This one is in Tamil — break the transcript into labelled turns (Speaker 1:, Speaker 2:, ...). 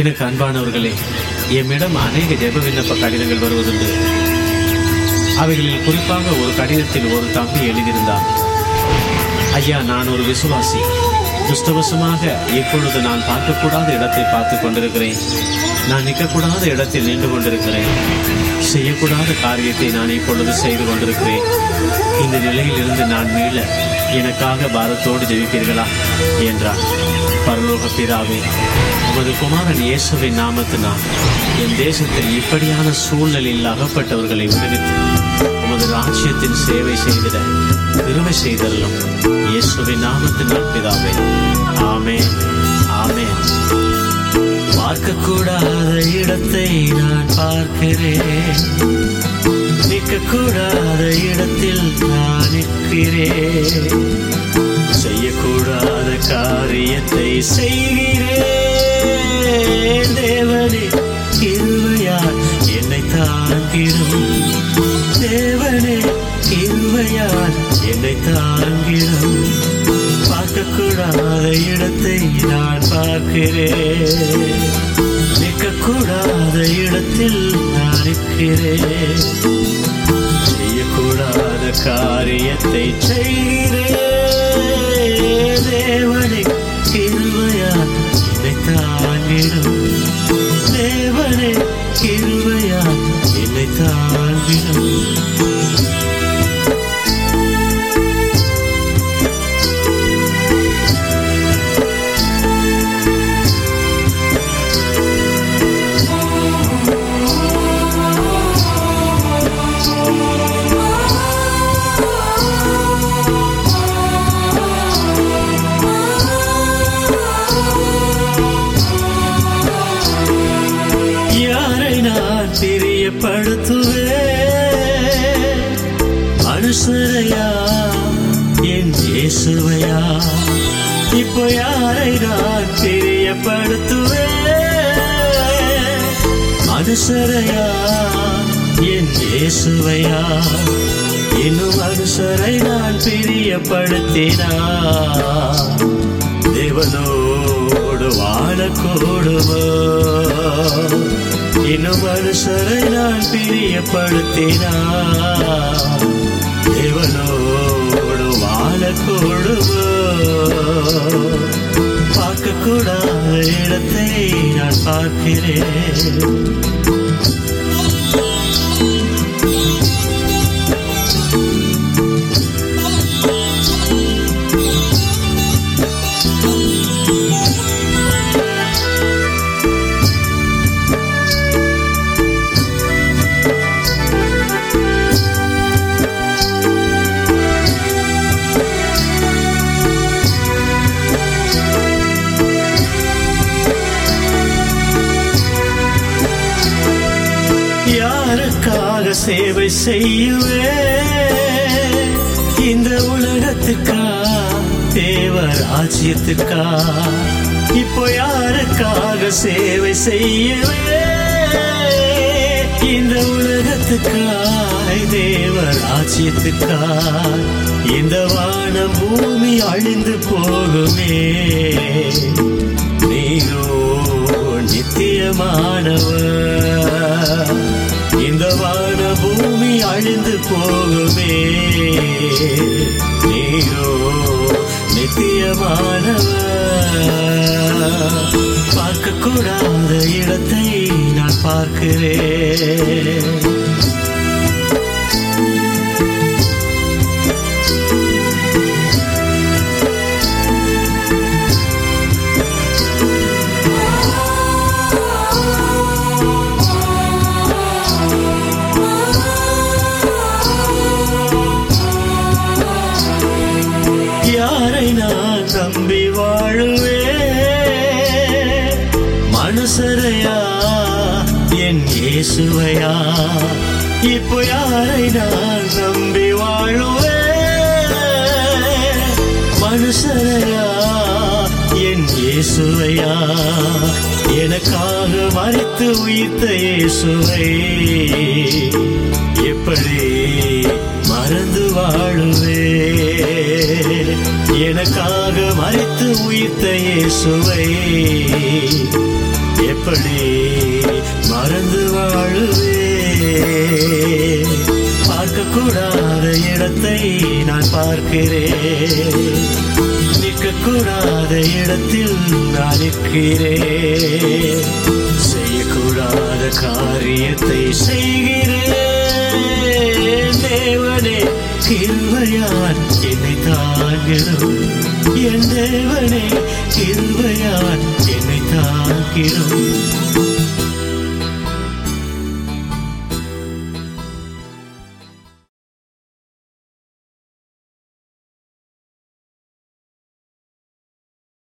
Speaker 1: எனக்கு அன்பானவர்களே எம்மிடம் அநேக ஜெப விண்ணப்ப கடிதங்கள் வருவதுண்டு. அவைகளில் குறிப்பாக ஒரு கடிதத்தில் ஒரு தம்பி எழுதியிருந்தார் ஐயா நான் ஒரு விசுவாசி. துஷ்டவசமாக இப்பொழுது நான் பார்க்கக்கூடாத இடத்தை பார்த்து கொண்டிருக்கிறேன். நான் நிற்கக்கூடாத இடத்தில் நின்று கொண்டிருக்கிறேன். செய்யக்கூடாத காரியத்தை நான் இப்பொழுது செய்து கொண்டிருக்கிறேன். இந்த நிலையிலிருந்து நான் மீள எனக்காக பாரத்தோடு ஜெயிப்பீர்களா என்றார் பரலோக பிதாவே உமது குமாரன் இயேசுவின் நாமத்தினால் என் தேசத்தில் இப்படியான சூழ்நிலையில் அகப்பட்டவர்களை விடுவித்து உமது ராஜ்யத்தின் சேவை செய்திட திருமை செய்தல்லும் இயேசுவின் நாமத்தினால் பிதாவே. ஆமே ஆமே பார்க்கக்கூடாத இடத்தை நான் பார்க்கிறேன். நிற்கக்கூடாத இடத்தில் நான் நிற்கிறேன். செய்யக்கூடாத காரியத்தை செய்கிறேன். தேவனே இருவையார் என்னை தாங்கிடும் தேவனே இருவையார் என்னை தாங்கிடும் பார்க்கக்கூடாத இடத்தை நான் பார்க்கிறேன். நிற்கக்கூடாத இடத்தில் நான் இருக்கிறேன் செய்யக்கூடாத காரியத்தை செய்கிறேன் தாங்கிடும் மனுஷரையா என் இயேசுவையா? இப்போ யாரை நான் பிரியப்படுத்துவேன்? மனுஷரையா? என் இயேசுவையா? இன்னும் மனுஷரை நான் பிரியப்படுத்தினா? தேவனோடு வாழக்கூடுவோ இன்னும் மனுஷரை நான் பிரியப்படுத்தினா? தேவனோடு வாழக்கூடுவோ பார்க்கக்கூடாத இடத்தை நான் பார்க்கிறேன். சேவை செய்யுவேன் இந்த உலகத்துக்கா தேவ ராஜ்யத்துக்கா? இப்போ யாருக்காக சேவை செய்யவே இந்த உலகத்துக்காய் தேவ ராஜ்யத்துக்கா? இந்த வான பூமி அழிந்து போகுமே. நீரோ நித்தியமானவர். இந்த வான அழிந்து போகுமே. நீரோ நித்தியமானவர். பார்க்கக்கூடாத இடத்தை நான் பார்க்கிறேன். இயேசுவையா இப்போ யாரை நான் நம்பி வாழுவேன்? மனுஷரையா என் இயேசுவையா? எனக்காக மறைத்து உயிர்த்த இயேசுவை எப்படி மறந்து வாழுவே எனக்காக மறைத்து உயிர்த்த இயேசுவை
Speaker 2: எப்படி மறந்து வாழுவே பார்க்கக்கூடாத இடத்தை நான் பார்க்கிறேன். நிற்கக்கூடாத இடத்தில் நான் நிற்கிறேன். செய்யக்கூடாத காரியத்தை செய்கிறேன். தேவனே கிருபையால் என்னை தாங்கிடும். என் தேவனே கிருபையால் என்னை தாங்கிடும்.